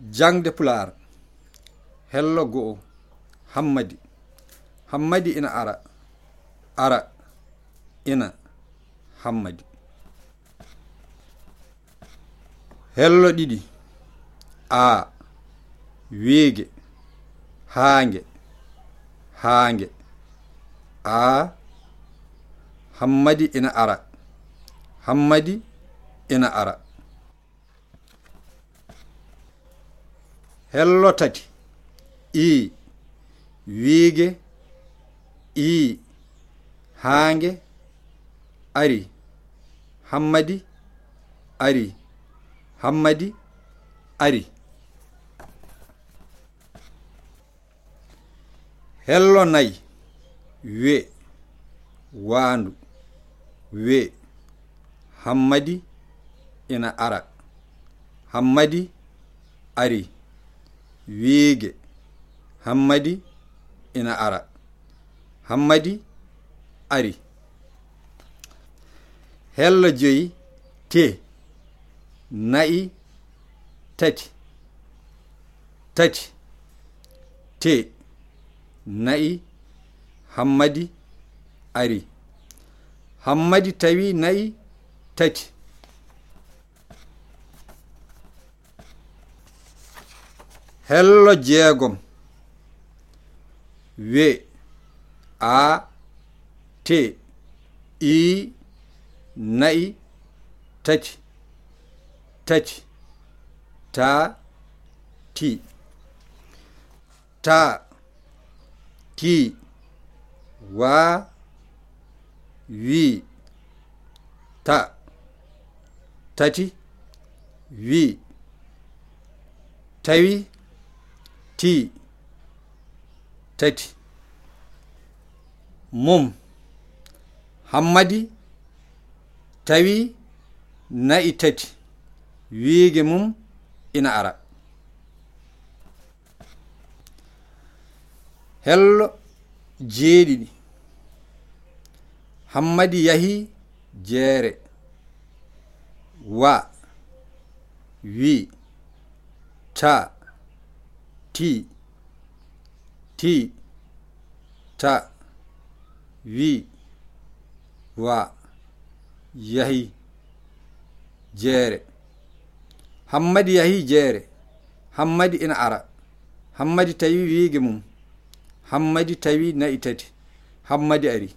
jangde pulaar hello go'o hammadi. Hammadi ina ara ara ina hammadi. Hello ɗiɗi a weege haange haange. A hammadi ina ara hammadi ina ara. hello tati i wiige. I haange. Ari hammadi. Ari hammadi. Ari. Hello nayi we. Waandu we. Hammadi ina ara. Hammadi ari. wiige. Hammadi ina ara. Hammadi ari. Hello joyi te. Na'i tati. Tati te. Na'i hammadi ari. Hammadi tawi na'i tati. hello jeegom w a t i nayi tati tati ta ti ta ti wa wi ta tati wi tawi ti tati mum hammadi tawi na'i tati wiige mum ina ara. Hello jeeɗiɗi. Hammadi yahi jeere. Wa wi ta. ti ti ta wi wa yahi jeere hammadi yahi jeere hammadi ina ara. Hammadi tawi wiige mum. Hammadi tawi na'i tati. Hammadi ari.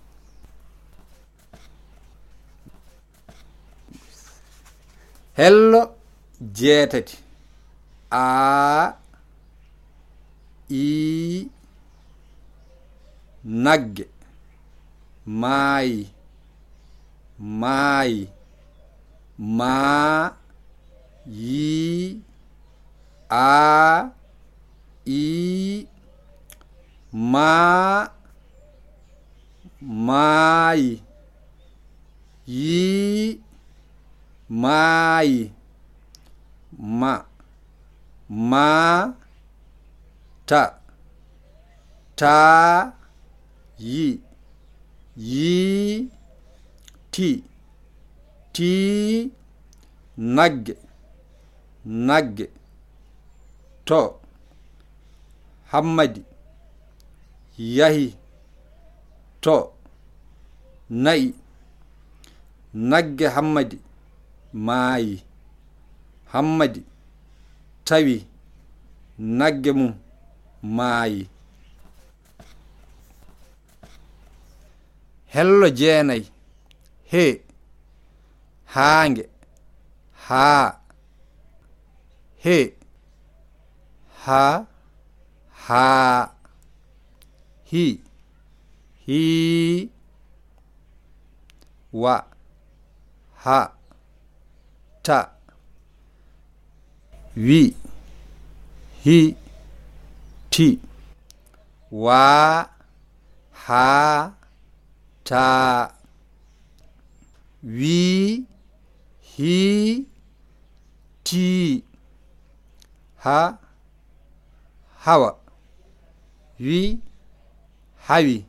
Hello jeetati a i nag mai mai ma yi a i ma mai yi mai ma ma ta ta yi yi ti ti nagge nagge to hammadi yahi to na'i nagge hammadi maayi hammadi tawi nagge mum. maayi. Hello jeenayi he haange haa he ha haa hi hii wa ha ta wi hi ti wa ha ta wi hi ti ha hawa wi hawi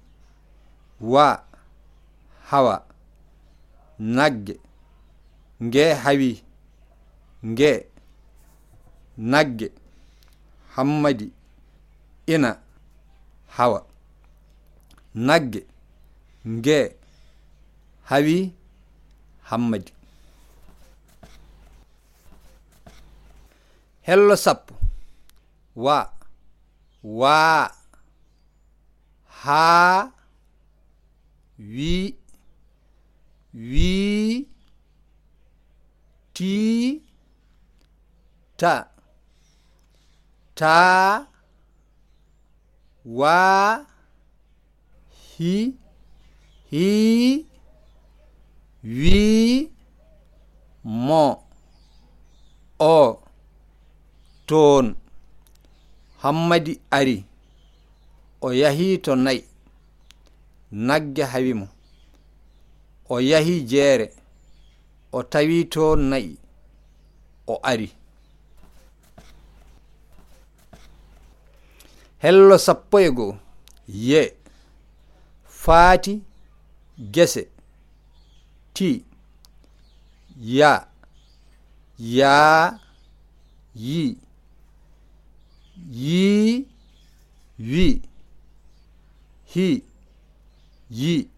wa hawa nagge nge hawi nge nagge hammadi. Ina hawa nagge nge hawi hammadi hello sappo wa waa haa wi wii tii ta taa waa hi hii wii mo o toon hammadi ari o yahi to nayi nagge hawi mo o yahi jeere o tawi to nayi o ari hello sappo e goo. Ye. Faati gese. Ti. Ya. Yaa yi. Yi. Wi hi. Yi.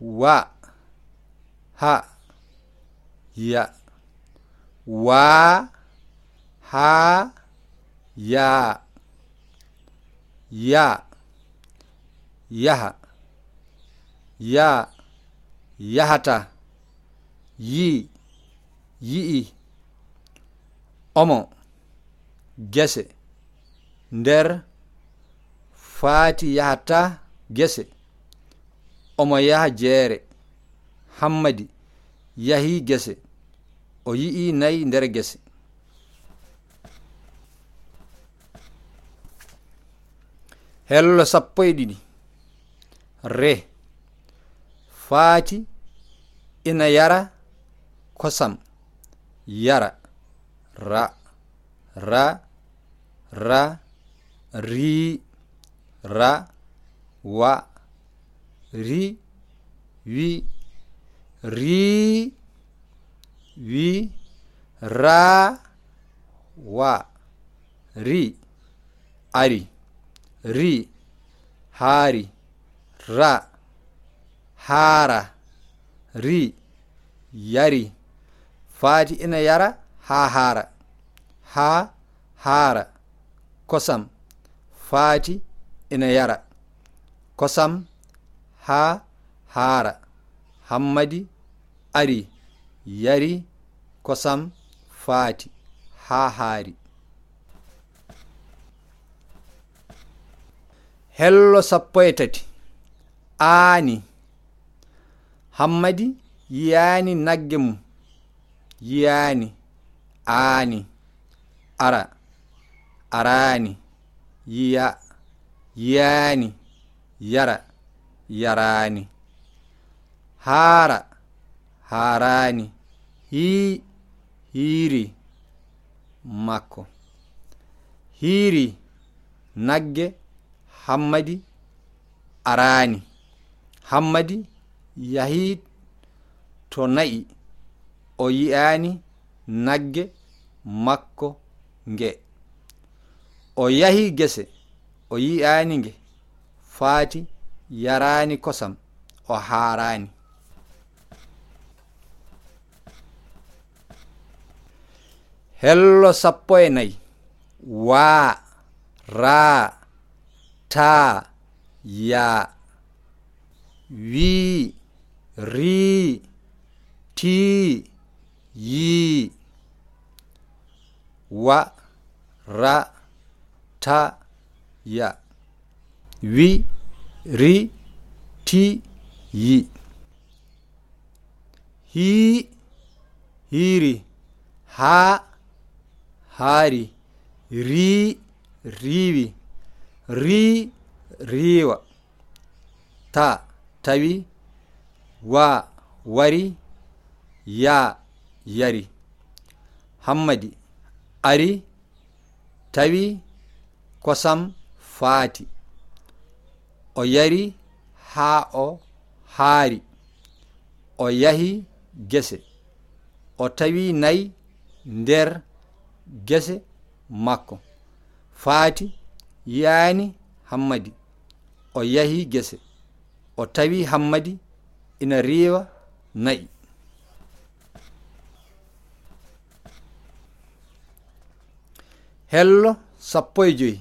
Wa. Ha. Ya. Waa haa yaa ya yaha ya yahata yi yi'i omo gese nder faati yahata gese omo yaha jeere hammadi yahi gese o yi'i nayi nder gese. Hello sappo e ɗiɗi re. Faati ina yara kosam. Yara. Ra. Ra. Ra. Ri. Ra. Wa. Ri. Wi. Ri. Wi. Ra. Wa. Ri. Ari ri haari ra haara ri yari. Faati ina yara ha haara. Ha haara kosam. Faati ina yara kosam. Ha haara hammadi ari yari kosam. Faati ha haari. hello sappo e tati. Aani. Hammadi yiyaani nagge mum. Yiyaani. Aani. Ara. Araani. Yiya. Yiyaani. Yara. Yaraani. Haara. Haaraani. Hii. Hiiri. Makko. Hiiri. Nagge. hammadi arani. Hammadi yahi to na'i o yi'ani nagge makko nge. O yahi gese o yi'ani nge. Faati yarani kosam o haarani hello sappo e nayi waa raa taa ya wi ri ti yi wa ra ta ya wi ri ti yi. Hi hiri ha hari ri riwi ri riwa ta tawi wa wari ya yari. Hammadi ari tawi kosam faati. O yari ha o haari. O yahi gese. O tawi nayi nder gese makko. Faati yaani hammadi. O yahi gese. O tawi hammadi ina riiwa na'i. Hello sappo e joyi.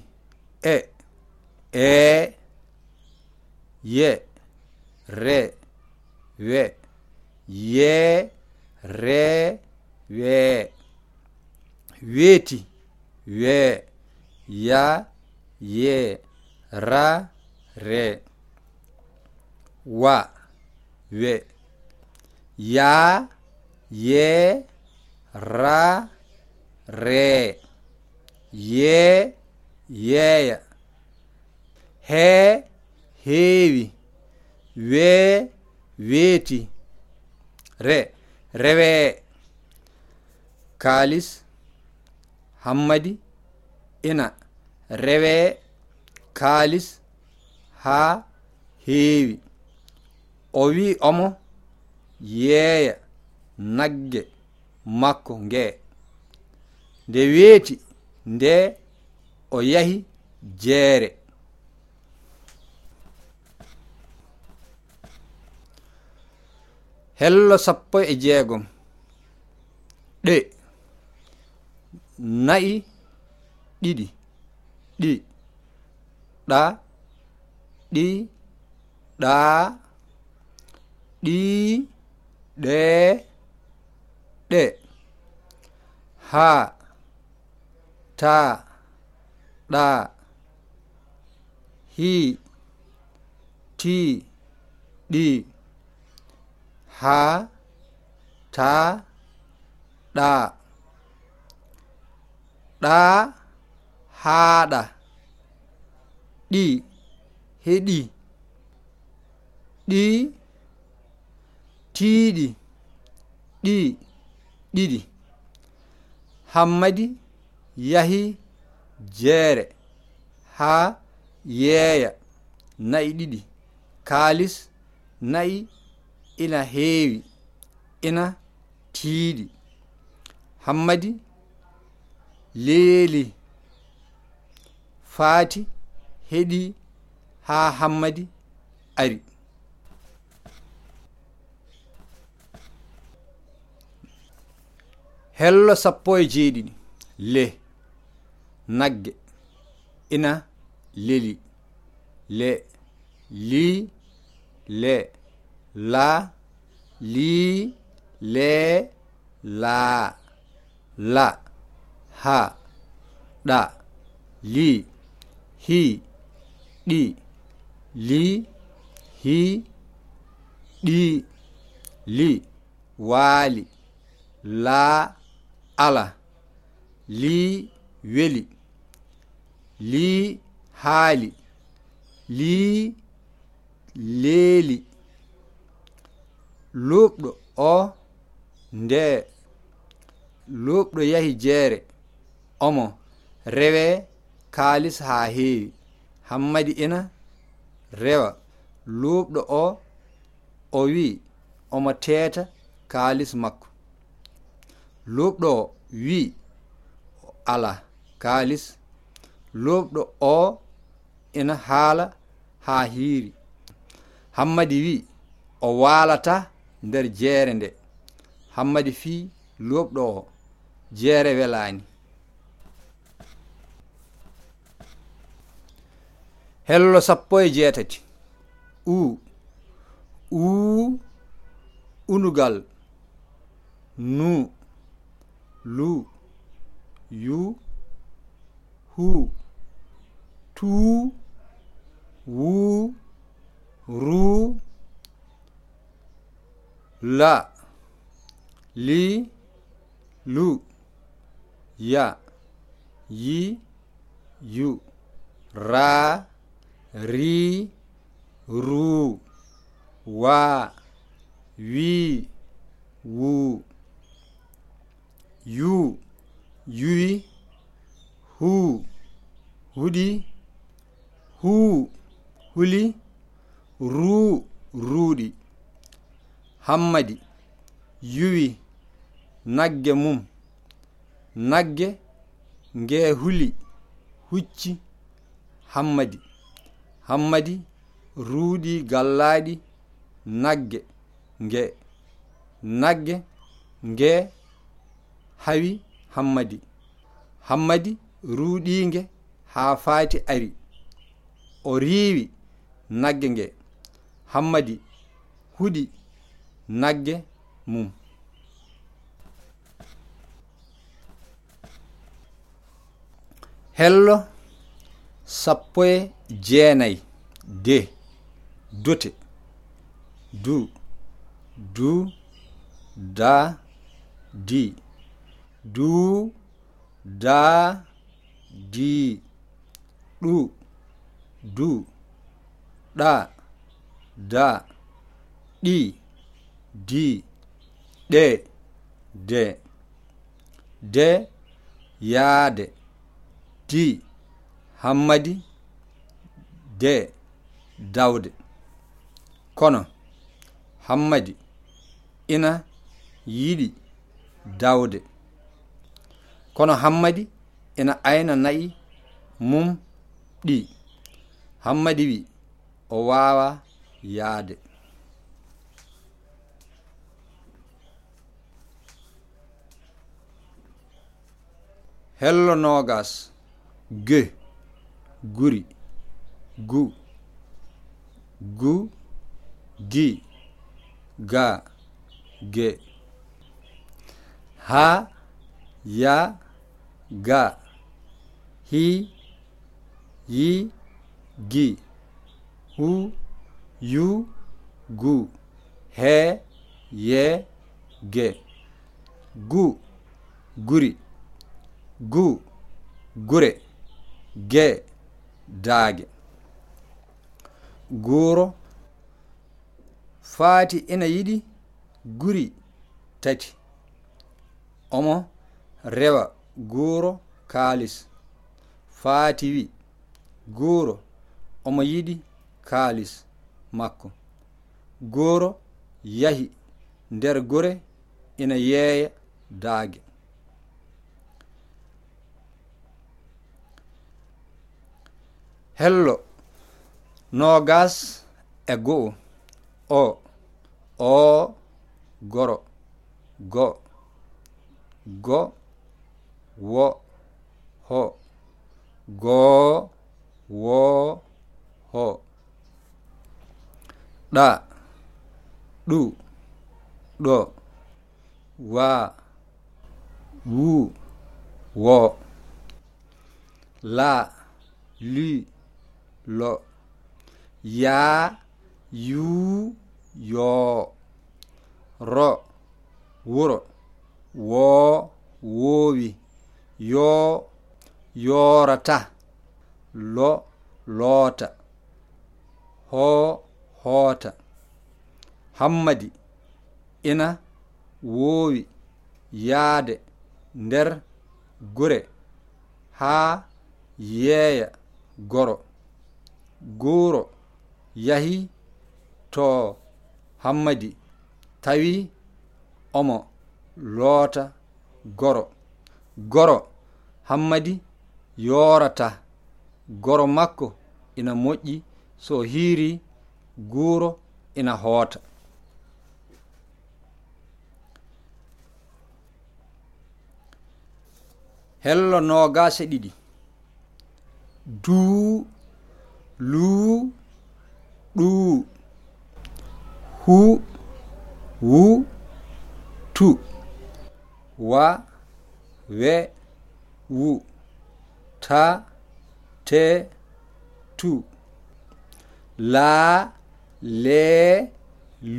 E e ye re we ye re we weeti we ya ye ra re wa we. Ya ye ra re. Ye ye he hevi we veti re reve kalis hamadi ena rewe kaalis haa heewi. O wi omo yeeya nagge makko ngee. Nde weeti nde o yahi jeere. Hello sappo e jeegom. Ɗe na'i ɗiɗi. đi. Đá. Đi. Đá. Đi. Đế đệ hạ cha đà. Hi. Chi đi. Há. Chá đà. Đá. haaɗa ɗi heɗi ɗi tiiɗi ɗi ɗiɗi. Hammadi yahi jeere haa yeeya na'i ɗiɗi. Kaalis na'i ina heewi ina tiiɗi. Hammadi leeli. faati heɗi ha hammadi ari. Hello sappo e jeeɗiɗi. Le nagge ina leli. Le li le la li le la la ha ɗa li. hi ɗi li hi ɗi li waali laa ala lii weli lii haali lii leeli luɓɗo o nde luɓɗo yahi jeere omo rewe kaalis haa heewi. Hammadi ina rewa. Luuɓɗo o o wi'i omo teeta kaalis makko. Luuɓɗo o wi'i ala kaalis. Luuɓɗo o ina haala haa hiiri. Hammadi wi'i o waalata nder jeere nde. Hammadi fii luuɓɗo o jeere welaani. Hello sappo e jeetati u. Uu unugal. Nu. Lu. Yu. Hu. Tu. Wu. Ru. La. Li. Lu. Ya. Yi. Yu. Ra ri ru wa wi wu yu yuwi hu huɗi hu huli ru ruuɗi hammadi yuwi nagge mum nagge nge huli hucci hammadi. hammadi ruuɗi gallaɗi nagge. Nge nagge nge hawi hammadi. Hammadi ruuɗinge haa faati ari. O riiwi nagge nge. Hammadi huɗi nagge mum. Hello. sappo e jeenayi de dote du du da di du da di ɗu du ɗa da ɗi di ɗe de de yaade di hammadi de dawde. Kono hammadi ina yiɗi dawde. Kono hammadi ina ayna nayi mum ɗi. Hammadi wi o wawa yaade. Hello nogas ge guri gu gu gi ga ge ha ya ga hi yi gi hu yu gu he ye ge gu guri gu gure ge daage. Guuro faati ina yiɗi guri tati. Omo rewa guuro kaalis. Faati wi guuro omo yiɗi kaalis makko. Guuro yahi nder gure ina yeeya daage. hello noogaas ego'o o oo goro go go wo ho goo woo ho dha dhu dho waa wuu woo laa lii lo ya yu yo ro wuro wo woowi yo yorata lo loota ho hoota hammadi ina woowi yaade nder gure haa yeeya goro. gooro yahi to hammadi tawi omo loota goro. Goro hammadi yorata goro makko ina moƴƴi so hiiri guuro ina hoota. Hello nogase ɗiɗi. Duu luu ɗuu hu wu tu wa we wu ta te tu la le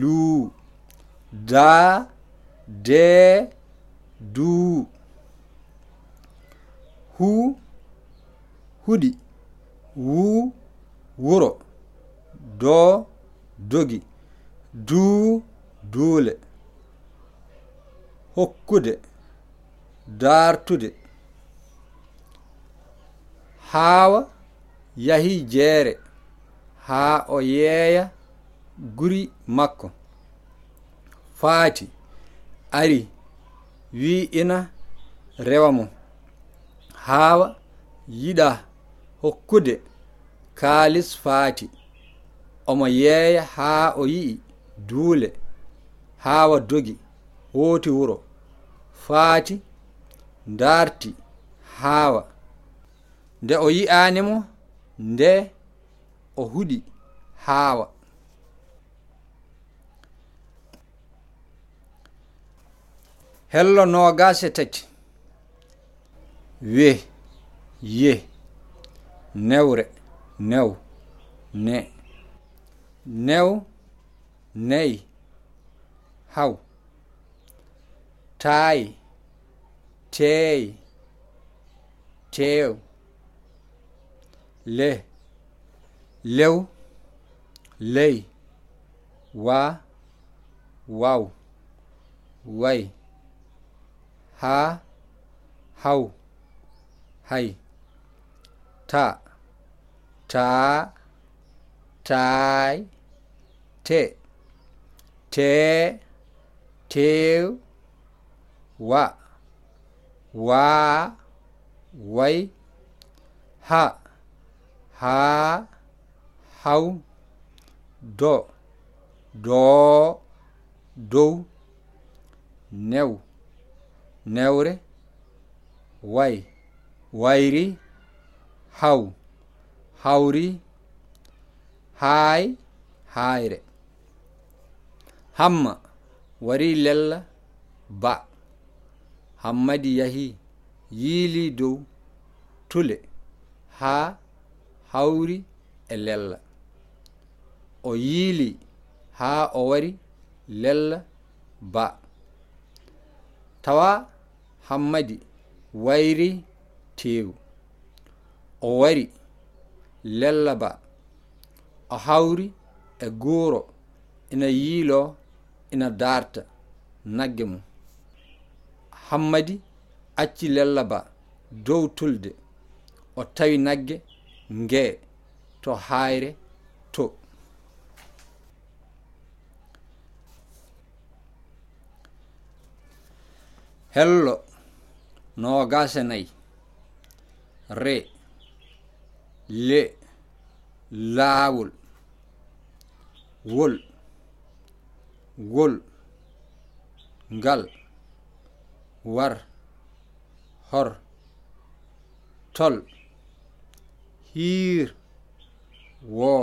lu da de du hu huɗi wu wuro do dogi duu duule hokkude dartude haawa yahi jeere haa o yeeya guri makko faati ari wi ina rewa mo haawa yiɗa hokkude kaalis faati omo yeeya haa o yi'i duule haawa dogi hooti wuro. Faati ndaarti haawa. Nde o yi'aanimo nde o huɗi haawa. Hello nogase tati. We ye newre. Nel. Ne. Nel. Nei. Hau. Tai. Tei. Teu. Le. Leu. Lei. Wa. Wow. Way. Ha. Hau. Hay. Ta trái trái thế thế thiếu wa wa quấy. Ha ha hau do do do neu neure quay ri hau hawri haay haayre. Hamma wari lella ba. Hammadi yahi yiili dow tule haa hawri e lella. O yiili haa o wari lella ba. Tawa hammadi wayri tewu o wari lellaba o hawri e guuro ina yiilo ina darta nagge mum. Hammadi acci lella ba dow tulde o tawi nagge nge to hayre to. Hello nogas e nayi re le lawol wol wol gal, war hor tol hir wo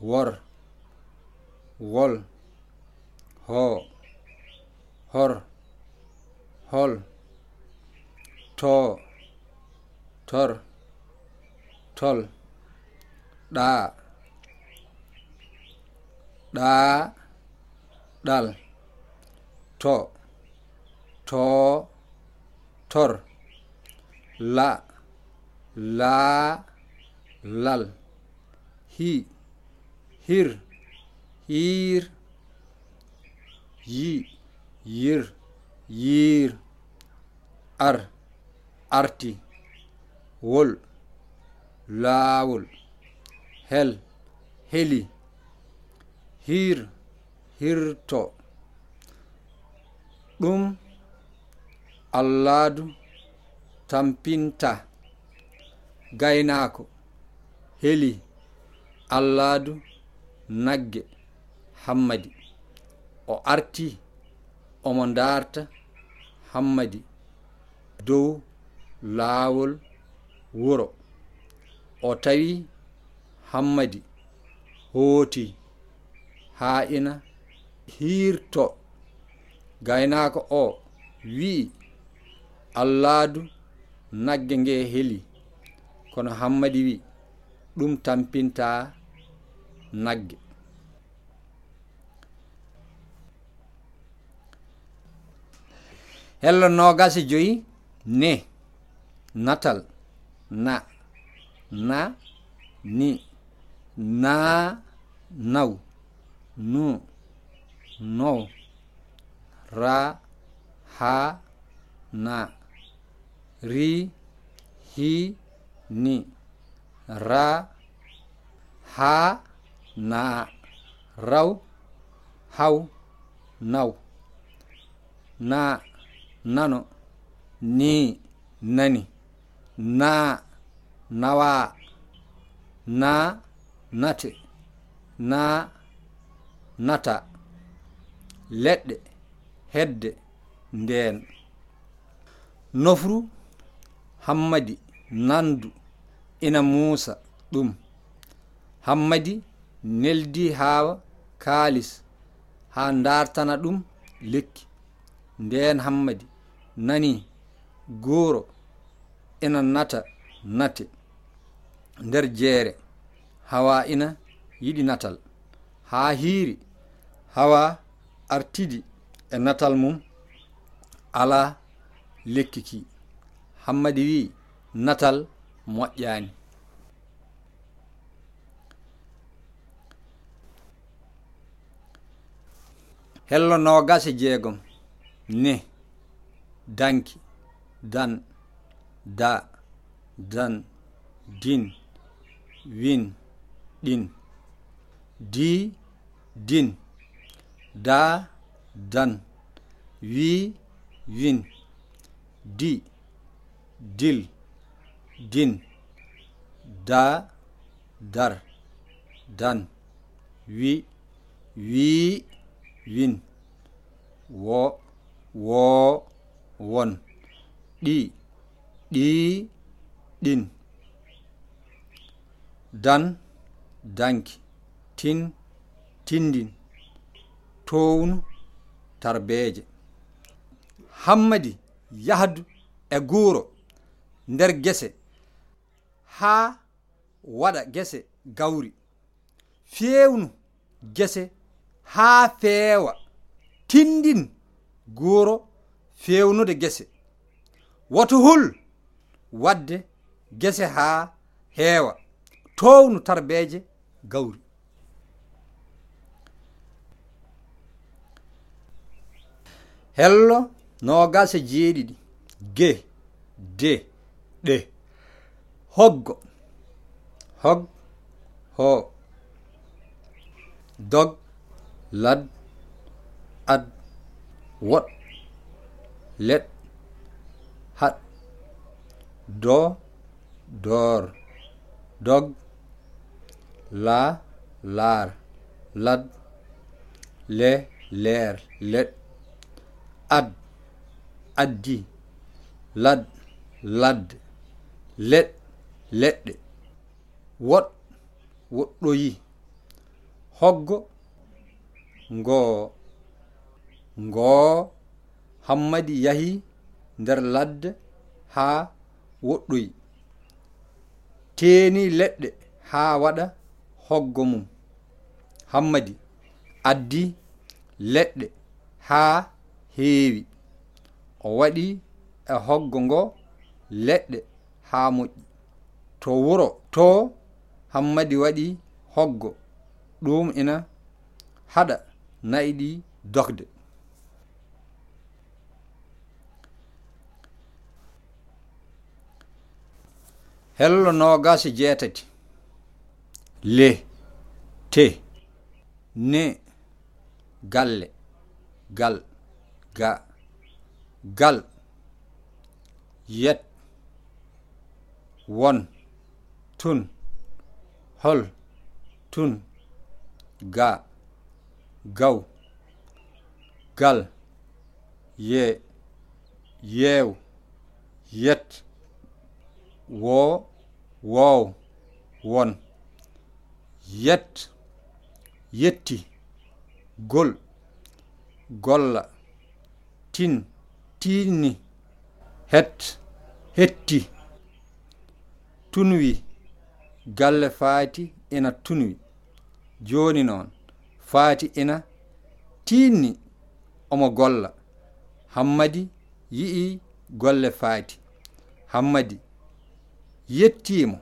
war, wol ho hor hol to tor. Tol. Ɗaa ɗaa ɗal to. Too tor. La. Laa lal. Hi. Hir. Hiir yi. Yir. Yiir ar. Arti. Wol laawol hel heli hir hirto ɗum allaadu tampinta gaynaako heli allaadu nagge hammadi. O arti omo darta hammadi. Dow laawol wuro. o tawi hammadi hooti haa ina hiirto. Gaynaako o wi'i allaadu nagge nge heli kono hammadi wi ɗum tampinta nagge. Hello nogasi joyi ne natal na. Na ni. Na naw nu now ra ha na. Ri hi ni. Ra ha na. Raw haw naw na nano. Ni nani. Na nawa na nate na nata leɗɗe hedde ndeen. Nofru hammadi nandu ina muusa ɗum. Hammadi neldi haa kaalis. Haa ndartana ɗum lekki. Nden hammadi nani gooro ina nata. nate nder jeere hawa ina yiɗi natal. Haa hiiri hawa artidi e natal mum ala lekkiki. Hammadi wi natal moƴƴani hello nogase jeegom ne danki dan da. Dan din win ɗin di din. Da dan. Wi win. Di dil din. Da dar dan. Wi wi win. Wo wo won. Ɗi ɗi ɗin dan danki tin tindin townu tarbeje hammadi yahdu e guuro nder gese. Haa waɗa gese gawri. Fewnu gese haa feewa. Tindin guuro fewnude gese. Woto hul wadde gese haa heewa townu tarbeje gawri. Hello nogase jeeɗiɗi. Ge de ɗe. Hoggo hog ho. Dog lad ad wot let hat do door dog la laar lad le leer led ad addi lad ladde led leɗɗe woɗ woɗɗoyi hoggo ngoo ngoo hammadi yahi nder ladde haa woɗɗoyi. teeni leɗɗe haa waɗa hoggo mum. Hammadi addi leɗɗe haa heewi. O waɗi e hoggo ngo leɗɗe haa moƴƴi. To wuro to hammadi waɗi hoggo ɗum ina haɗa nayi ɗi dogde. Hello nogase jetati le te ne galle gal ga gal yet won tun hol tun ga gaw gal ye yew yet wo woow won. Yet yetti gol golla tin tinni het hetti. Tunwi galle faati ina tunwi. Joni noon faati ina tinni omo golla. Hammadi yi'i golle faati. Hammadi yettiimo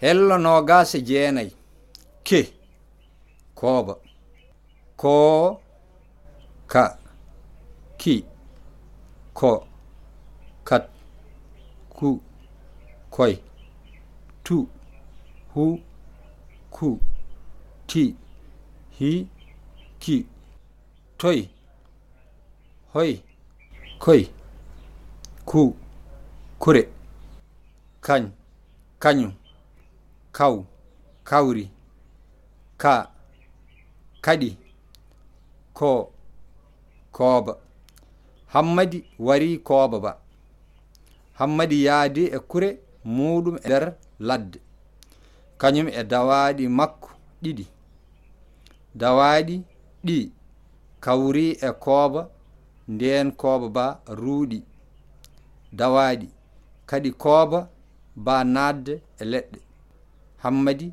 hello nogase jeenayi ke. Kooba. Koo ka. Ki. Ko. Kat. Ku. Koy tu. Hu. Ku. Ti. Hi. Ki. Toy hoy koy ku kure kañ kañu kaw kawri ka kaɗi ko kooba. Hammadi wari kooba ba. Hammadi yaadi e kure muɗum e nder ladde. Kañum e dawaɗi makko ɗiɗi. Dawaɗi ɗi kawri e kooba nden kooba ba ruuɗi dawaaɗi. Kadi kooba ba naatde e leɗɗe. Hammadi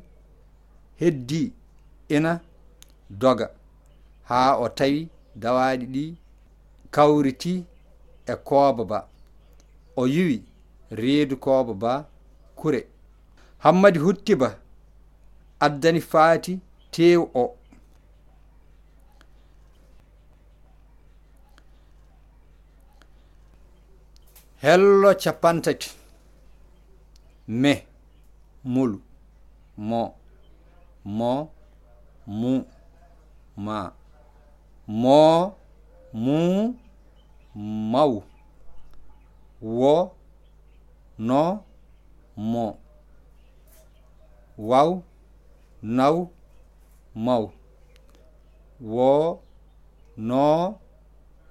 heddi ina doga. Haa o tawi dawaaɗi ɗi kawriti e kooba ba. O yiwi reedu kooba ba kure. Hammadi huttiba addani faati tew o. hello capantati me mulu. Mo mo mu ma. Mo mu maw wo no mo. Waw naw maw wo no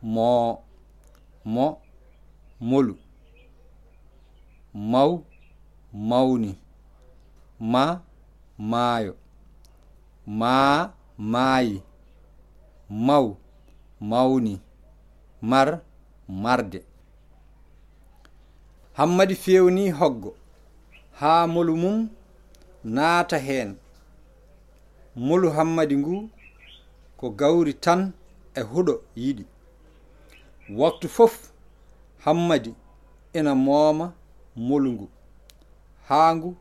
mo. Mo molu maw mawni. Ma maayo. Maa maayi. Maw mawni. Mar marde. Hammadi fewni hoggo. Haa molu mum naata heen. Molu hammadi ngu ko gawri tan e huɗo yiɗi. Waktu fof hammadi ina mooma molngu haa ngu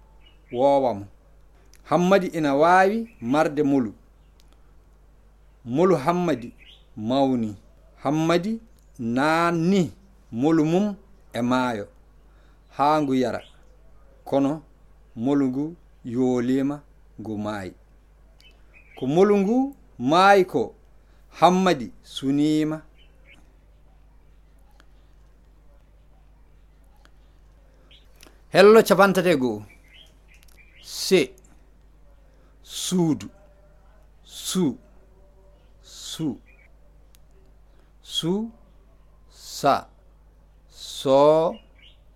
woowa hammadi ina waawi marde molu. Molu hammadi mawni. Hammadi naanni molu mum e maayo. Haa ngu yara. Kono molu ngu yoolima ngu maayi. Ko molu ngu maayi ko hammadi suniima hello capantate goo se suudu su su su sa so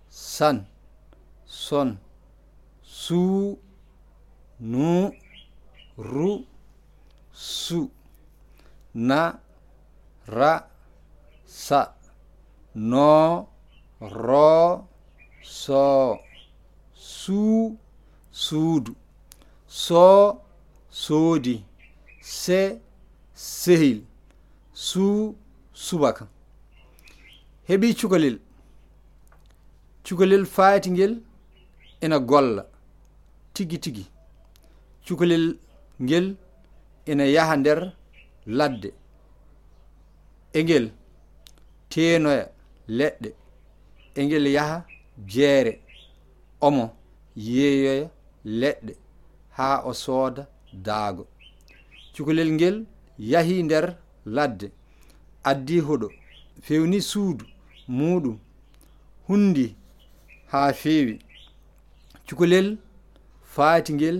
san son su nu ru su na ra sa no ro so suu suudu. Soo soodi. Se sehil. Suu subaka. Heɓi cukalel. Cukalel faati ngel ena golla. Tigi tigi. Cukalel ngel ena yaha nder ladde. E ngel teenoya leɗɗe. E ngel yaha jeere. Omo. yeeyoya leɗɗe ha o sooda daago. Cukalel ngel yahi nder ladde addi huɗo fewni suudu muɗum hundi ha feewi. Cukalel faati ngel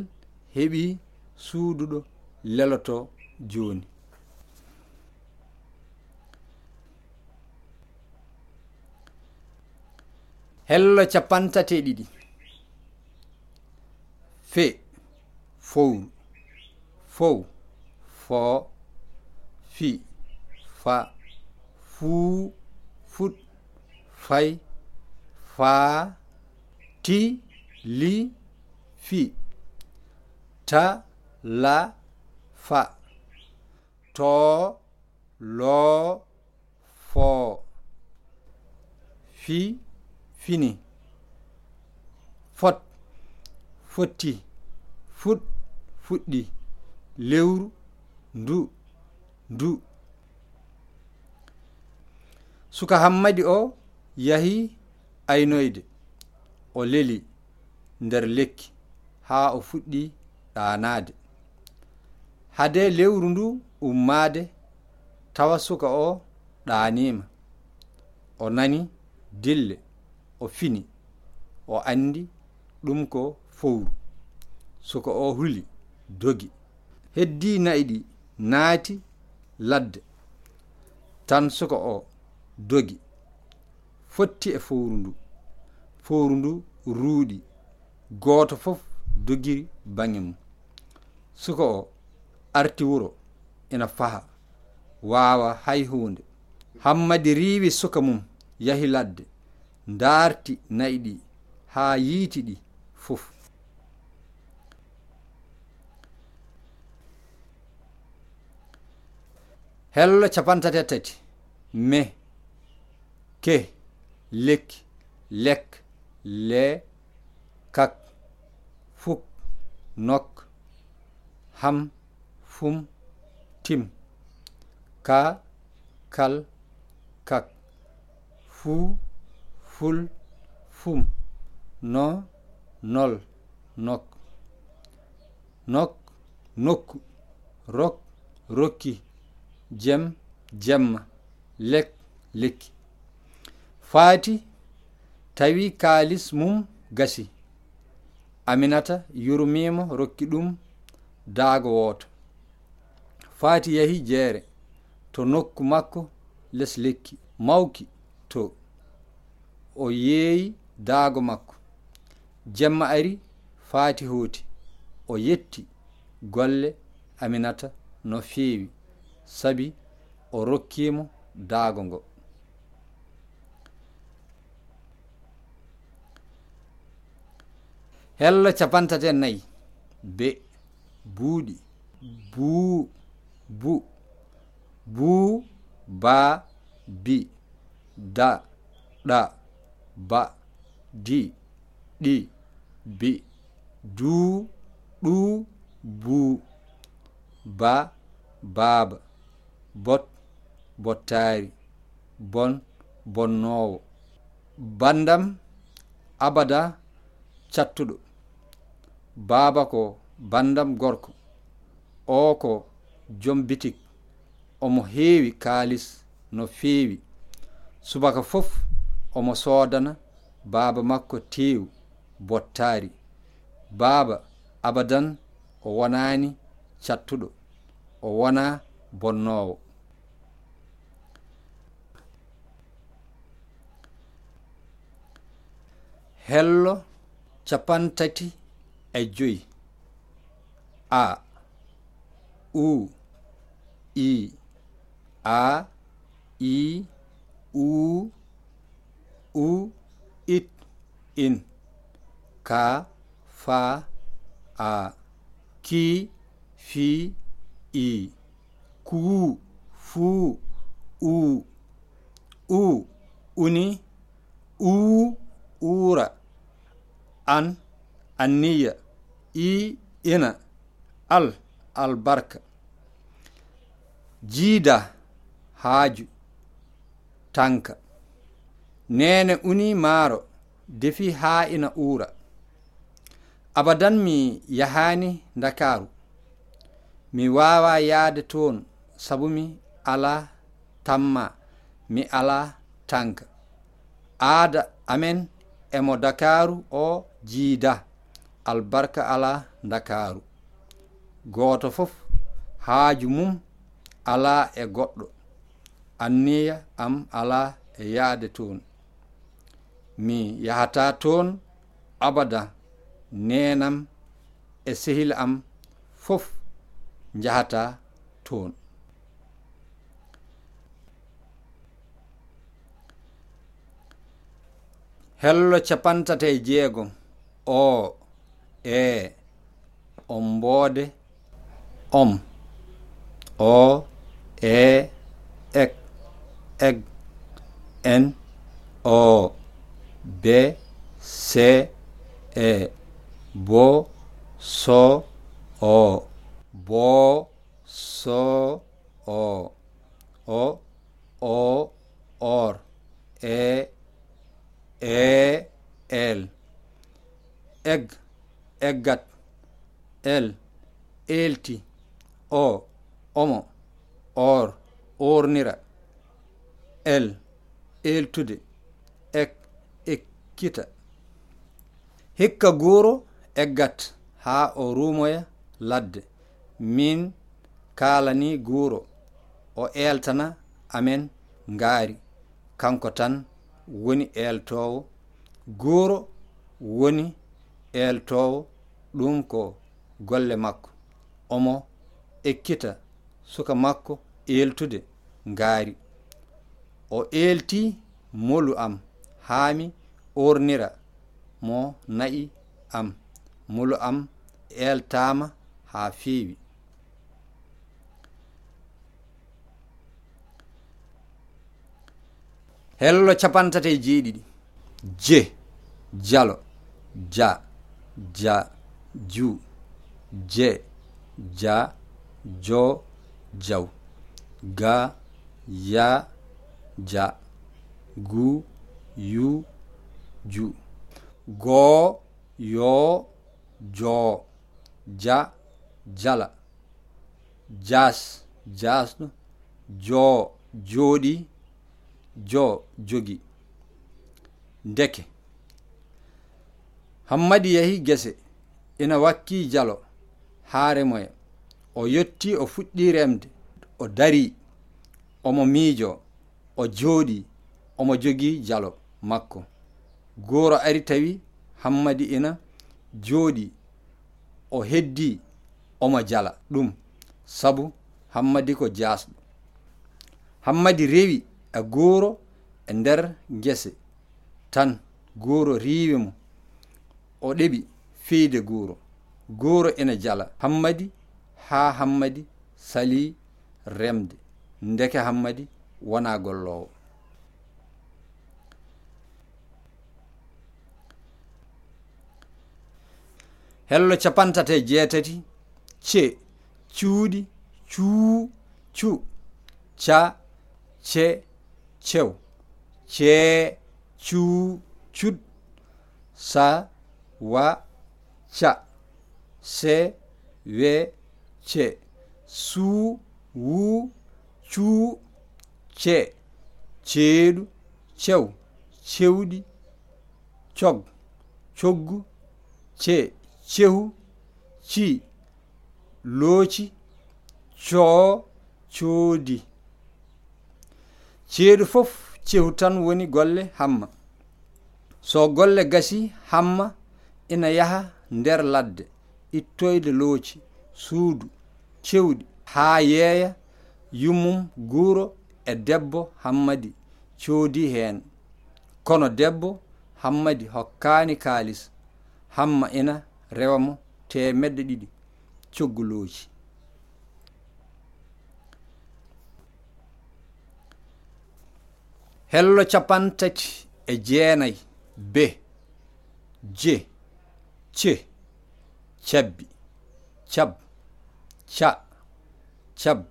heɓi suuduɗo leloto jooni. Hello capantati ɗiɗi fe. Fow foo fi. Fa. Fuu fuɗ fay faa ti. Li. Fi. Ta. La. Fa. To. Lo. Foo fi. Fini. Fot. Fotti fuɗ fuɗɗi lewru ndu ndu. Suka hammadi o yahi aynoyde o leli nder lekki haa o fuɗɗi ɗanaade. Hade lewru ndu ummade tawa suka o ɗanima o nani dille o fini o andi ɗum ko fowru. soko o huli dogi. Heddi nayi ɗi naati ladde. Tan soko o dogi. Fotti e fowru ndu. Fowru ndu ruuɗi. Gooto fof dogiri bange mum. Suka o arti wuro ina faha. Waawa hay huunde. Hammadi riiwi suka mum yahi ladde. Ndaarti nayi ɗi haa yiiti ɗi fof. Hello capantati tati me. Ke. Lekki lek. Le. Kak. Fuk. Nok. Ham. Fum. Tim. Ka. Kal. Kak. Fu. Ful. Fum. No. Nol. Nok. Nok. Nokku rok. Rokki jem jemma lek lekki. Faati tawi kaalis mum gasi. Aminata yurmimo rokki ɗum daago woto faati yahi jeere to nokku makko les lekki mawki to. O yeeyi daago makko. Jemma ari faati hooti o yetti golle aminata no feewi. Sabi o rokkimo daago ngo. Hello capantate nayyi be buuɗi buu bu buu ba bi da ɗa ba di ɗi bi du ɗu bu ba baaba bot bottaari bon bonnowo bandam abada cattuɗo. Baaba ko bandam gorko. O ko jom bitik omo heewi kaalis no feewi. Subaka fof omo soodana baaba makko teewu bottaari. Baaba abadan o wonaani cattuɗo. O wona bonnoowo. Hello capantati e joyi a u i a i u u it in. Ka fa a ki fi i. Ku fu u. U uni. U uura an anniya i ina al albarka. Jiida haaju tanka. Nene uni maaro defi haa ina uura. Abadan mi yahani dakaru mi wawa yaade toon sabu mi ala tamma mi ala tanka. Aada amen. emo dakaru o jiida albarka ala dakaru goto fof haaju mum ala e goɗɗo. Anniya am ala e yaade toon. Mi yahata toon abada nenam e sehil am fof jahata toon. hello capantati e jeegom o e omboode om. O e ek eg en o be se e. Bo so o. Bo so o. O o or. E e el eg eggat el elti o. Omo or ornira el eltude ek ekkita hikka guro eggat ha o rumoya ladde. Min kalani guro o eltana amen ngaari. Kanko tan woni eltowo gooro woni eltowo ɗum ko golle makko. Omo ekkita suka makko eltude ngaari. O elti molu am haami ornira mo na'i am. Molu am eltama ha feewi. hello capantati e jeeɗiɗi. Je jalo ja ja ju je ja jo jaw ga ya ja gu yu ju go yo jo ja jala jas jasno jo jooɗi jo jogi. Ndeke. Hammadi yahi gese. Ina wakki jalo. Haare moye. O yetti o fuɗɗi remde. O dari. Omo miijo. O jooɗi. Omo jogi jalo makko. Goro ari tawi hammadi ina jooɗi. O heddi. Omo jala ɗum. Sabu hammadi ko jaasɗo. Hammadi rewi. e goro e nder gese. Tan goro riiwi mo o ɗeɓi fiide goro. Goro ene jala hammadi ha hammadi sali remde. Ndeke hammadi wona gollowo hello capantate jeetati ce cuuɗi cuu cu ca ce cew cee cu cud sa wa ca se we ce su wu cu ce ceeɗu cew cewɗi cog coggu ce cehu ci looci coo coodi. ceeɗu fof cehu tan woni golle hamma. So golle gasi hamma ina yaha nder ladde ittoyde looci suudu cewɗi haa yeeya yummum guuro e debbo hammadi coodi heen. Kono debbo hammadi hokkaani kaalis hamma ina rewamo temedde ɗiɗi coggu looci. hello capantati e jeenayi be je ce cabbi cab ca cab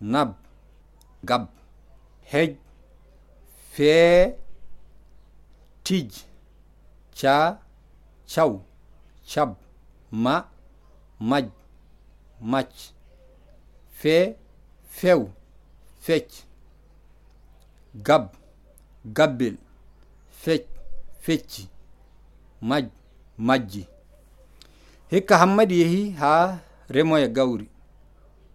nab gab hej fee tij ca caw cab ma maj mac fee few fec gab gabbel fec fecci maj majji. Hikka hammadi yehi ha remoya gawri.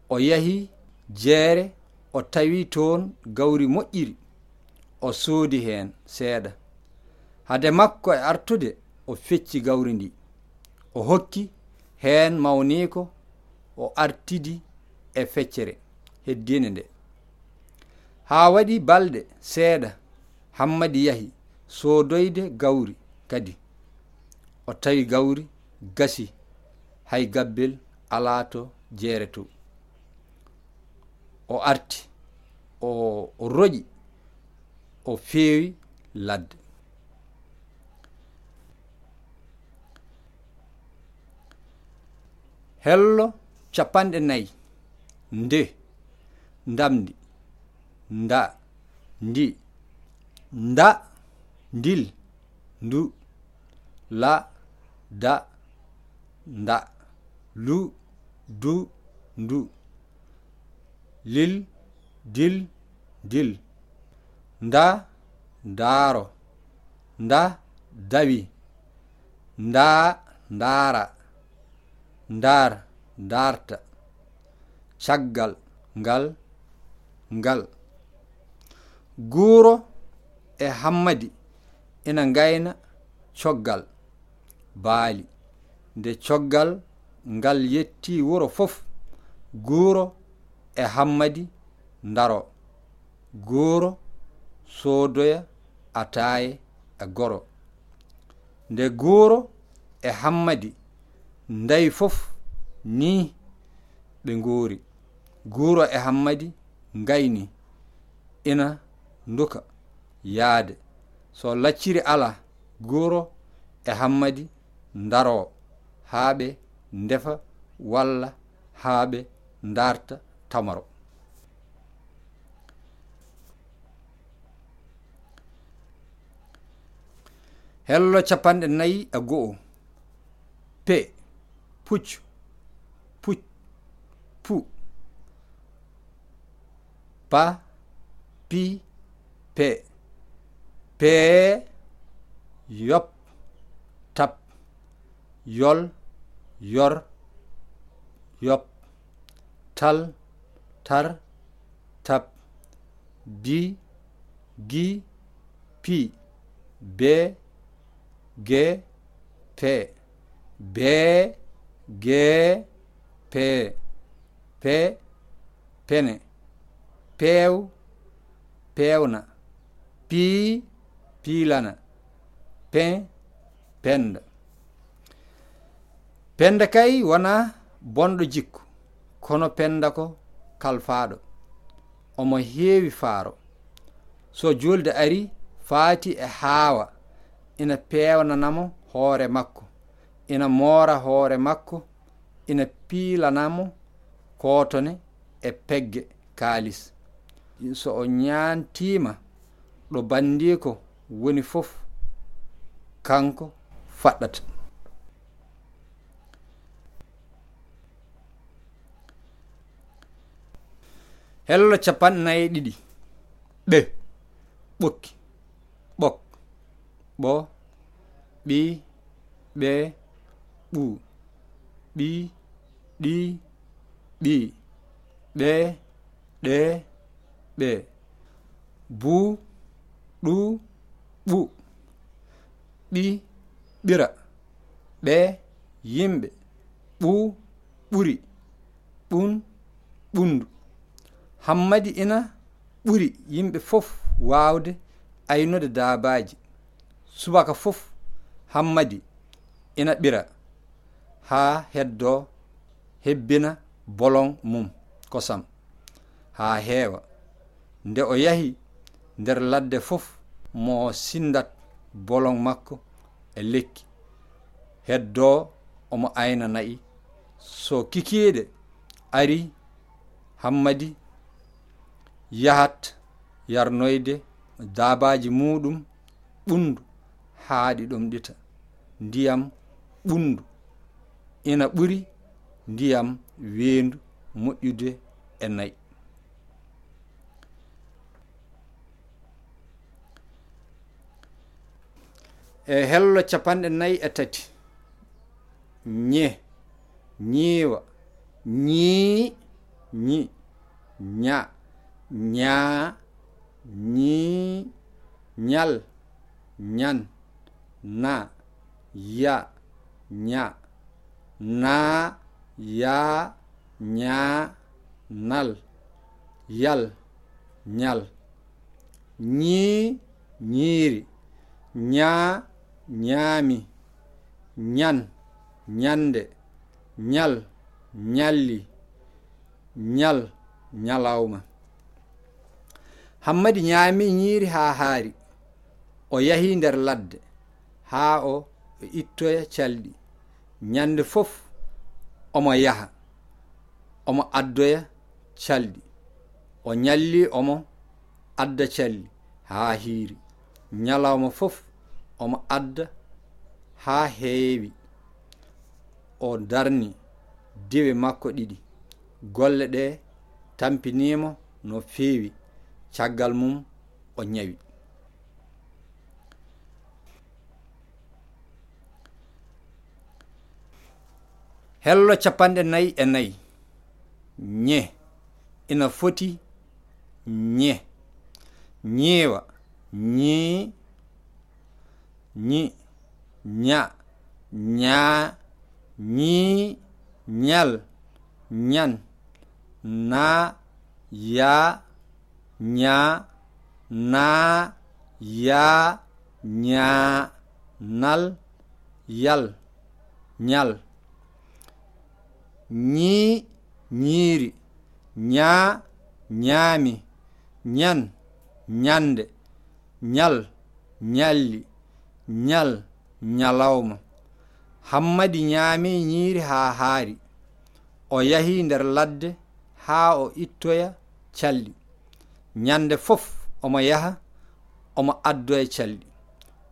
O yahi jeere o tawi toon gawri moƴƴiri o soodi heen seeɗa. Hade makko e artude o fecci gawri ndi. O hokki heen mawniiko o artidi e feccere heddiinde nde. ha waɗi balɗe seeɗa hammadi yahi soodoyde gawri kadi. O tawi gawri gasi hay gabbel alaato jeere to o arti o roƴi o feewi ladde. Hello capanɗe nayi nde ndamdi. Nda ndi nda ndil ndu la da nda lu du ndu lil dil dil nda ndaaro nda dawi ndaa ndaara ndaar ndaarta caggal ngal ngal guuro e hammadi ina ngayna coggal baali. Nde coggal ngal yetti wuro fof guuro e hammadi ndaro. Guuro soodoya ataye e goro. Nde guuro e hammadi ndayi fof ni ɓe nguuri. Guuro e hammadi ngayni ina duka yaade. So lacciri ala goro e hammadi daroo haa ɓe ndefa walla haa ɓe darta tamaro. Hello capanɗe nayi e go'o. Pe puccu puc pu pa pi 배, 배, 옆, 잡, 열, 열, 옆, 잘, 잘, 잡, 비, 기, 비, 배, 게, 배, 배, 게, 배, 배, 배네, 배우, 배우나. Pii piilana pen penda penda kay wona bonɗo jikku. Kono penda ko kalfaɗo omo heewi faaro. So julde ari faati e haawa. Ina peewnanamo hoore makko. Ina moora hoore makko. Ina piilanamo kootone e pegge kaalis. So o ñaantiima ɗo bandiko woni fof kanko faɗɗata. Hello capannayi ɗiɗi ɓe ɓokki ɓok ɓo ɓi ɓe ɓu ɓi ɗi ɓi ɓe ɗe ɓe. Bu ɗu ɓu ɓi ɓira ɓe yimɓe ɓu ɓuri ɓun ɓundu hammadi ina ɓuri yimɓe fof wawde aynode daabaaji. Subaka fof hammadi ina ɓira ha heddo hebbina bolon mum kosam ha heewa. Nde o yahi nder ladde fof mo sindat bolon makko e lekki. Heddo omo ayna nayi so kikiiɗe ari hammadi yahat yarnoyde daabaji muɗum ɓundu haaɗi ɗum ɗita. Ndiyam ɓundu. Ina ɓuri ndiyam weendu moƴƴude e nayi e hello capanɗe nayi e tati ñe ñiiwa ñii ñi ña ñaa ñii ñal ñan na. Ya. Ña naa ya. Ñaa nal. Yal. Ñal ñii ñiiri ñaa ñaami ñan ñande ñal ñalli ñal ñalawma hammadi ñaami ñiiri haa haari o yahi nder ladde haa o o ittoya calɗi. Ñande fof omo yaha omo addoya calɗi. O ñalli omo adda calli haa hiiri. Ñalawma fof omo adda ha heewi. O darni diwe makko ɗiɗi. Golle ɗe tampinimo no feewi. Caggal mum o ñawi hello capanɗe nayi e nayi ñe ina foti ñe ñeewa ñee nyi, nya, nya, nyi, nyal, nyan, na, ya, nya, na, ya, nya, nal, yal, nyal. Nyi, nyiri, nya, nyami, nyan, nyande, nyal, nyalli. nyal nyalawma. Hammadi nyaami nyiiri haa haari. O yahi nder ladde haa o ittoya calli. Nyande fof omo yaha omo addoya calli.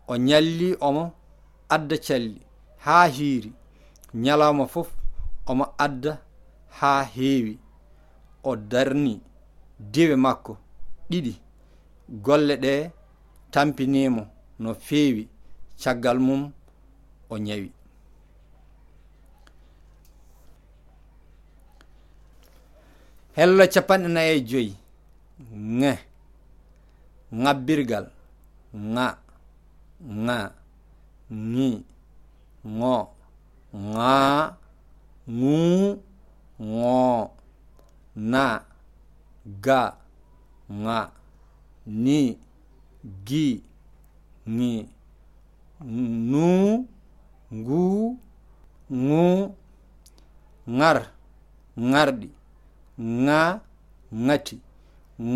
O nyalli omo adda calli haa hiiri. Nyalawma fof omo adda haa heewi. O darni dewe makko ɗiɗi. Golle ɗe tampinimo no feewi. Caggal mum o ñawi hello capanɗe nayi e joyi ŋe ŋabbirgal ŋa ŋa ŋi ŋo ŋa ŋu ŋo na. Ga. Ŋa ni. Gi. Ŋi nu ngu ngu ŋar ŋarɗi ŋa ŋati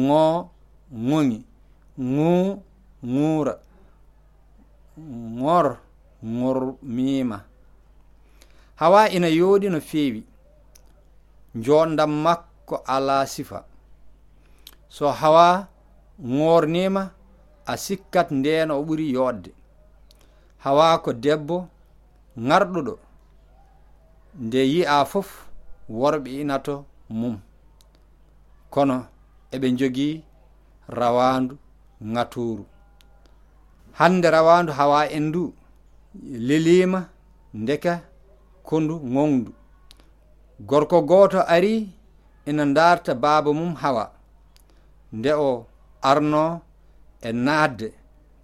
ŋo ŋoŋi ŋu ŋura ŋor ŋormima hawa ina yooɗi no feewi jonɗam makko alaa sifa. So hawa ŋornima a sikkat ndeno o ɓuri yoodde hawako debbo ŋarɗuɗo nde yi'a fof worɓe inato mum. Kono eɓe jogii rawandu gaturu hande rawandu hawa en ndu lelima ndeka kondu gondu gorko goto ari ina darta baaba mum hawa. Nde o arno e naatde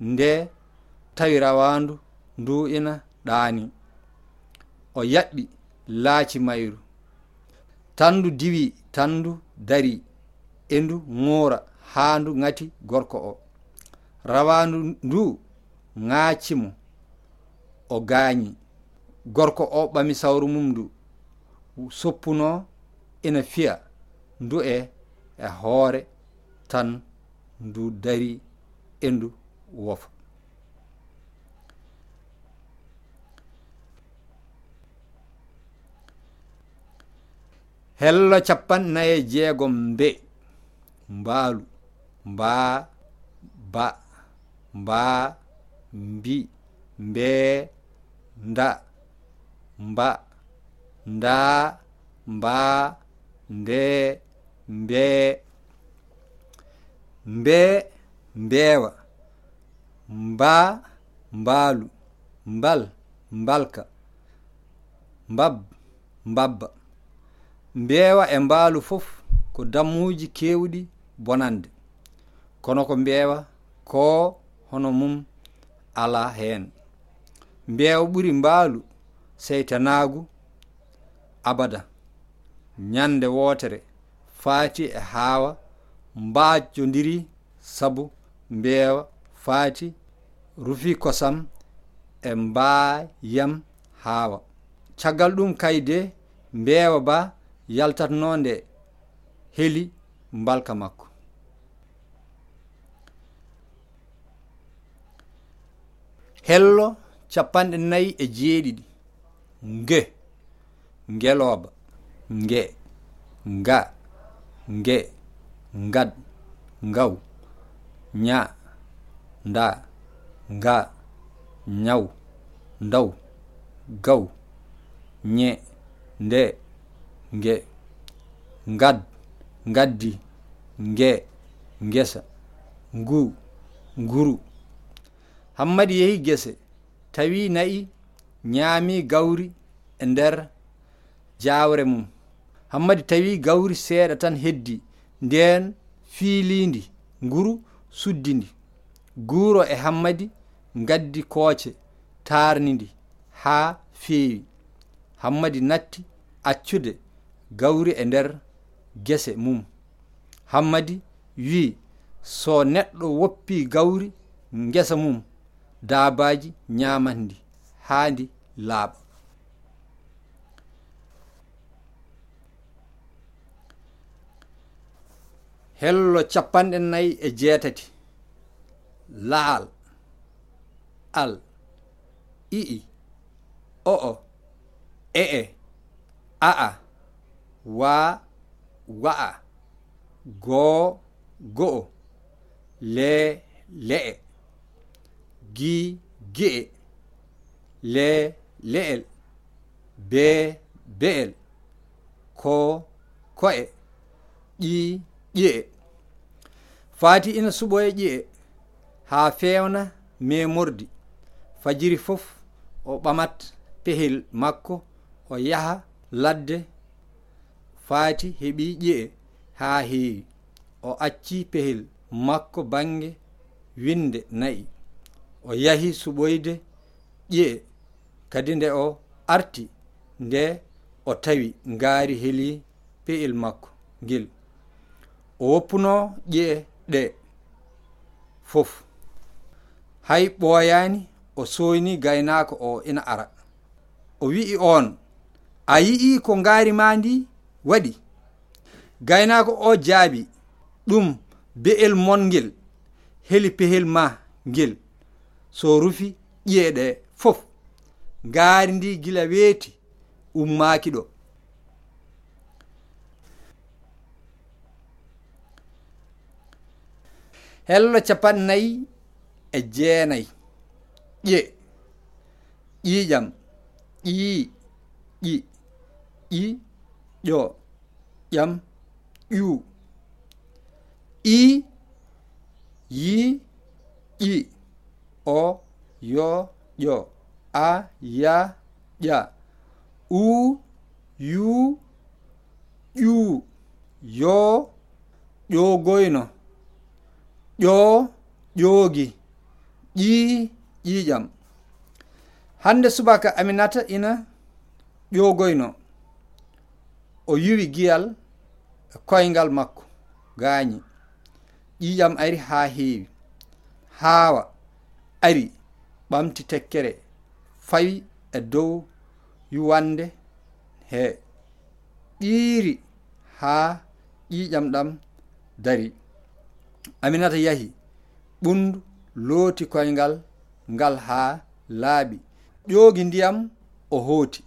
nde tawi rawandu ndu ina ɗaani. O yaɓɓi laaci mayru tandu diwi tandu dari. Endu ndu ŋoora haa ndu ŋati gorko o. Rawandu ndu ŋaacimo o gaañi. Gorko o ɓami sawru mum ndu soppuno ina fiya. Ndu e e hoore tan ndu dari endu wofa. hello capannayi e jeegom mbe mbaalu mbaa ba mbaa mbi mbee nda mba ndaa mbaa ndee mbee. Mbee mbeewa mbaa mbaalu mbal mbalka mbab mbabba. mbeewa e mbaalu fof ko dammuuji keewɗi bonande. Kono ko mbeewa ko hono mum alaa heen. Mbeewa ɓuri mbaalu seytanaagu abada. Ñande wootere faati e haawa mbaajondiri sabu mbeewa faati rufi kosam e mbaayam haawa. Caggal ɗum kayde mbeewa ba yaltatnonde heli mbalka makko. Hello capanɗe nayi e jeeɗiɗi. Nge. Ngelooba nge. Nga. Nge. Ngad. Ngaw. Ña nda. Nga. Ñaw ndaw. Gaw. Ñe nde. nge ngad ngaddi nge ngesa ngu nguru. Hammadi yehi gese tawi nayi ñaami gawri e nder jawre mum. Hammadi tawi gawri seeɗa tan heddi nden fiilindi nguru suddindi guuro e hammadi gaddi kooce taarnidi haa feewi. Hammadi natti accude gawri e nder gese mum. Hammadi wi so neɗɗo woppi gawri gesa mum daabaji ñamandi haandi laaɓa. Hello capanɗe nayi e jeetati. Laal al i'i o'o e'e a'a. wa wa'a goo go'o le le'e gi ge'e le le'el be be'el ko ko'e ƴi ƴi'e faati ina suɓoye ƴi'e haa fewna memordi fajiri fof o ɓamat pehel makko o yaha ladde faati heɓi ƴi'e haa heewi. O acci pehel makko bange winde nayi o yahi suɓoyde ƴi'e. Kadi nde o arti nde o tawi ngaari heli pe'el makko ngel. O woppuno ƴi'e ɗe. Fof. Hay ɓooyaani o soyni gaynaako o ina ara. O wi'i on a yi'i ko ngaari ma ndi waɗi. Gaynako o jaabi ɗum be'el mongel heli pehel ma ngel so rufi ƴeeɗe fof. Ngaari ndi gila weeti ummaki ɗo. Hello capannayi e jeenayi. Ƴe ƴiiƴam ƴii ƴi ƴi. ƴo ƴam ƴu i yi ƴi o yo ƴo a ya ƴa u yu ƴu yo ƴogoyno ƴo ƴoogi ƴi ƴiƴam hande subaka aminata ina ƴogoyno o yiwi giyal e koyngal makko gaañi. Ƴiƴam ari ha heewi haawa ari ɓamti tekkere fawi e dow yuwande. He ɓiiri ha ƴiƴam ɗam dari. Aminata yahi ɓundu looti koyngal ngal ha laaɓi. Ƴoogi ndiyam o hooti.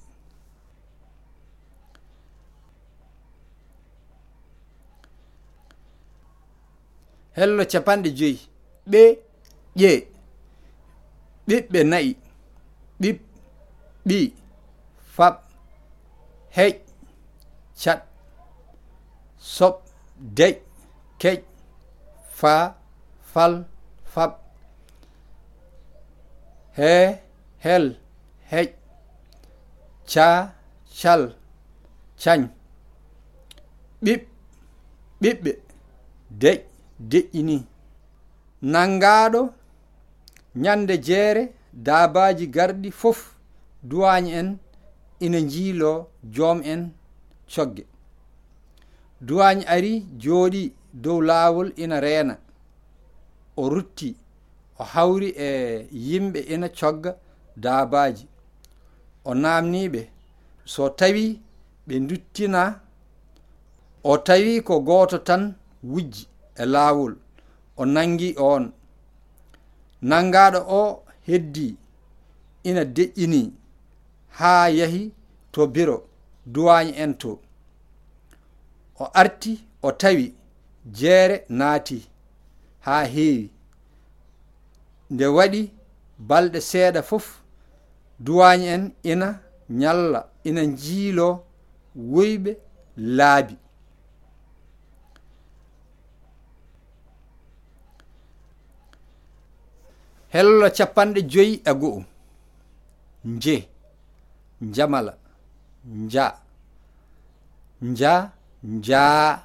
Hello capanɗe joyi ɓe ƴe ɓiɓɓe nayi ɓiɓ ɓi fab heƴ cat soɓ deƴ keƴ fa fal fab he hel. Heƴ ca cal cañ ɓiɓ ɓiɓɓe deƴ deƴƴini nangaɗo ñande jeere dabaji garɗi fof duwañe en ina jiilo joom en cogge. Duwañe ari jooɗi dow laawol ina reena. O rutti o hawri e yimɓe ina cogga daabaji o namniɓe so tawi ɓe duttina o tawi ko gooto tan wujji. e laawol. O nangi on. Nangaɗo o heddi ina deƴƴini haa yahi to biro duwañi en to. O arti o tawi jeere naati haa heewi. Nde waɗi balɗe seeɗa fof duwañi en ina ñalla ina jiilo woyɓe laabi. Hello capanɗe joyi e go'o nje njamala nja nja njaa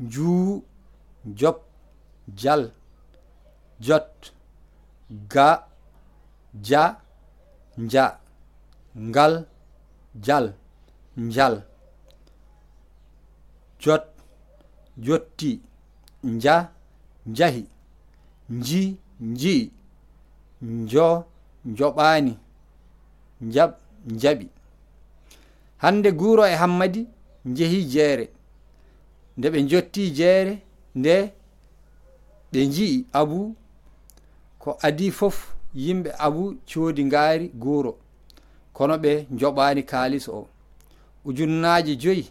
njuu jop jal jot ga ja nja ngal jal njal jot jotti nja njahi nji nji njo joɓani jaɓ njaɓi. Hande guuro e hammadi jehi jeere. Nde ɓe jotti jeere nde ɓe ji'i abu ko adi fof yimɓe abu coodi ngaari guuro. Kono ɓe joɓaani kaalis o. Ujunnaaji joyi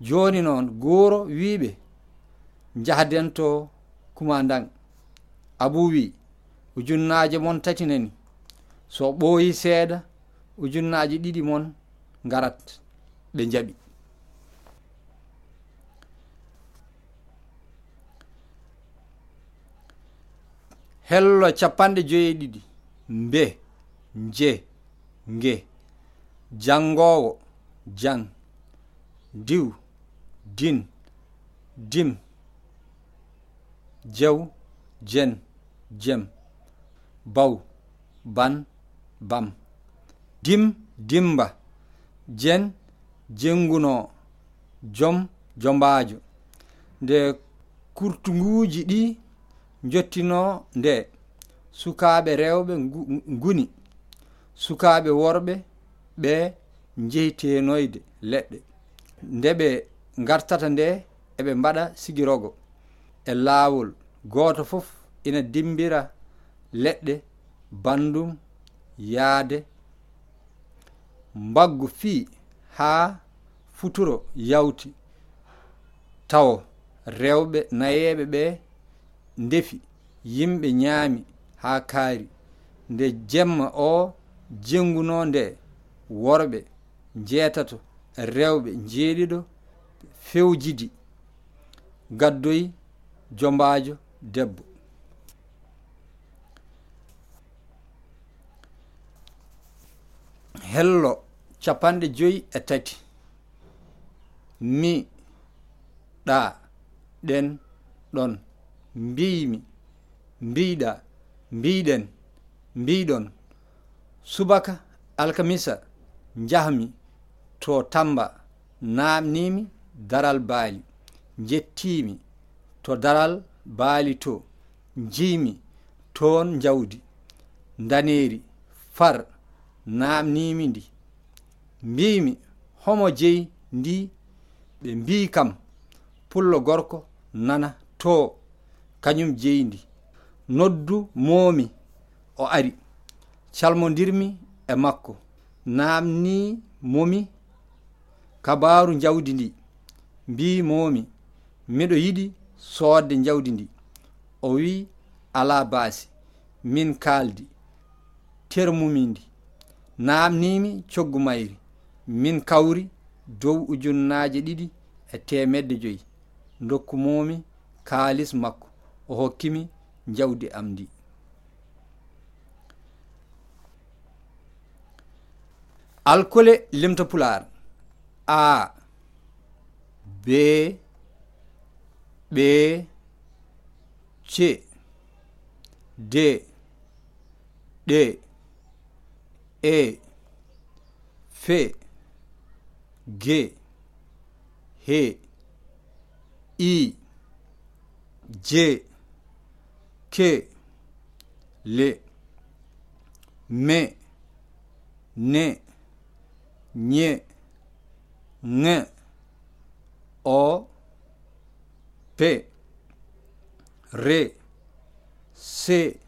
jooni noon guuro wiiɓe njahden to kumandan. Abu wi ujunnaje mon tati nani. So ɓooyi seeɗa ujunnaji ɗiɗi mon garat ɓe jaɓi hello capanɗe joyeeɗiɗi mbe nje nge jangowo jang diw din dim jew jen jem baw ban bam. Dim dimba. Jen jenguno. Jom jombaajo. Nde kurtunguuji ɗi jottino nde. Sukaaɓe rewɓe nguni. Sukaaɓe worɓe ɓe njehitenoyde leɗɗe. Nde ɓe gartata nde eɓe mbaɗa sigirogo. E laawol gooto fof ina dimbira leɗɗe bandum yaade. Mbaggu fii haa futuro yawti. Tawo rewɓe nayeɓe ɓe ndefi. Yimɓe ñaami haa kaari. Nde jemma o jenguno nde worɓe jeetato rewɓe jeeɗiɗo fewjidi. Gaddoyi jombaajo debbo. hello capanɗe joyi e tati. Mi ɗa ɗen ɗon mbiyimi mbiɗa mbiɗen mbiɗon. Subaka alkamisa jahmi to tamba namnimi daral baali. Jettimi to daral baali to. Jiimi toon jawdi ndaneeri far. namnimi ndi. Mbimi homo jeyi ndi ɓe mbi kam pullo gorko nana to kañum jeyi ndi. Noddu moomi o ari calmodirmi e makko. Namni momi kabaru jawdi ndi. Mbi momi miɗo yiɗi soodde jawdi ndi. O wi ala baasi min kaaldi termumi ndi. namnimi coggu mayri. Min kawri dow ujunnaje ɗiɗi e temedde joyi. Dokkumomi kaalis makko. O hokkimi jawdi am ndi. Alkole limta pular a b ɓe c d ɗe E, A, fait gé hé i j k le me ne nye nge o p re c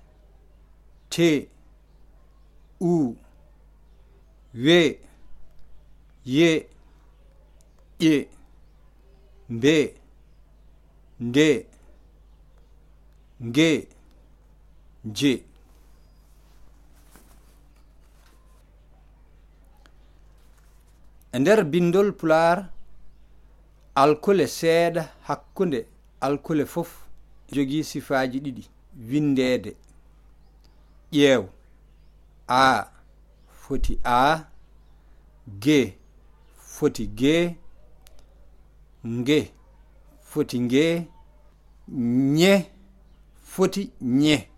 t u we ye ƴe mbe nde nge je e nder bindol pular alkule seeɗa hakkunde alkule fof jogii sifaaji ɗiɗi windeede. Ƴeew a foti a ge foti ge nge foti nge nye foti nye.